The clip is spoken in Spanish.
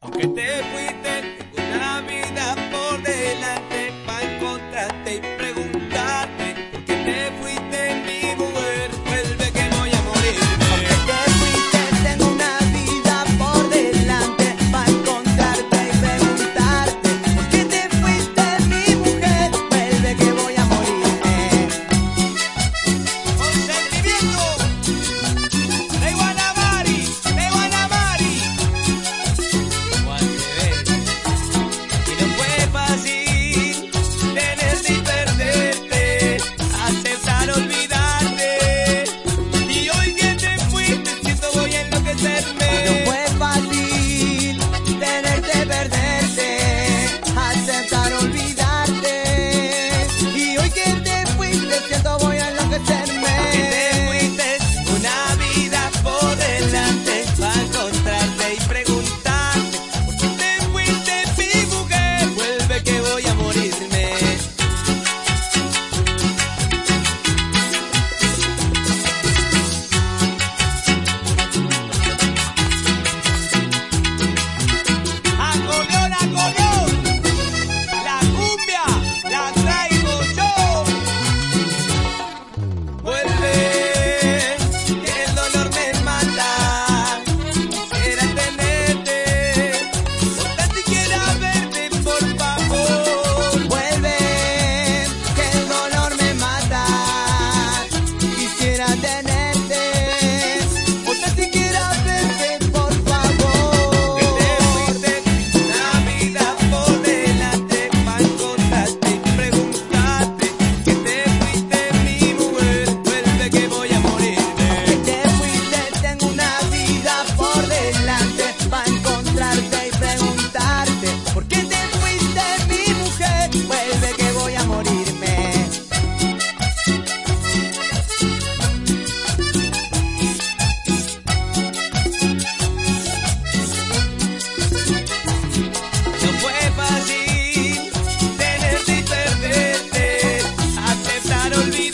Aunque te fuiste believe.